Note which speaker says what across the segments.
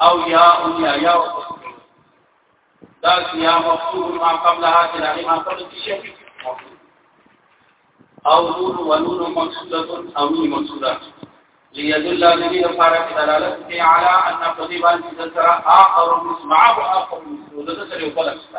Speaker 1: او یا او یا یا دا یا مفتوح ما قبلها چې دا ما قبل شي او نور و نور مقصوده او نور مقصوده ليدل الذي فارق دلالت کوي على ان قضيبان ذکر اخر مسمعه اخر مسعود ذکر یو بل څه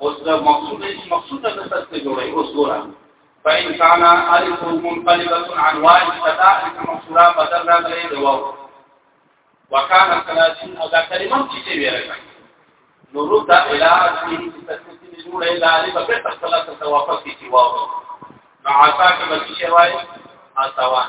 Speaker 1: اوس د مقصود هیڅ مقصود نه څه جوړي اوس ګورا فإن كان ألف منقلبة عن واو فتا مقصورا بدل راغلي د واو وكان ثلاثين او دا کلمه چې څه ویره نورو دا الى اسمه تسکین جوړه الى الف په تخلا ته واپس کی واو نو عطا کې بچی شوی عطاوان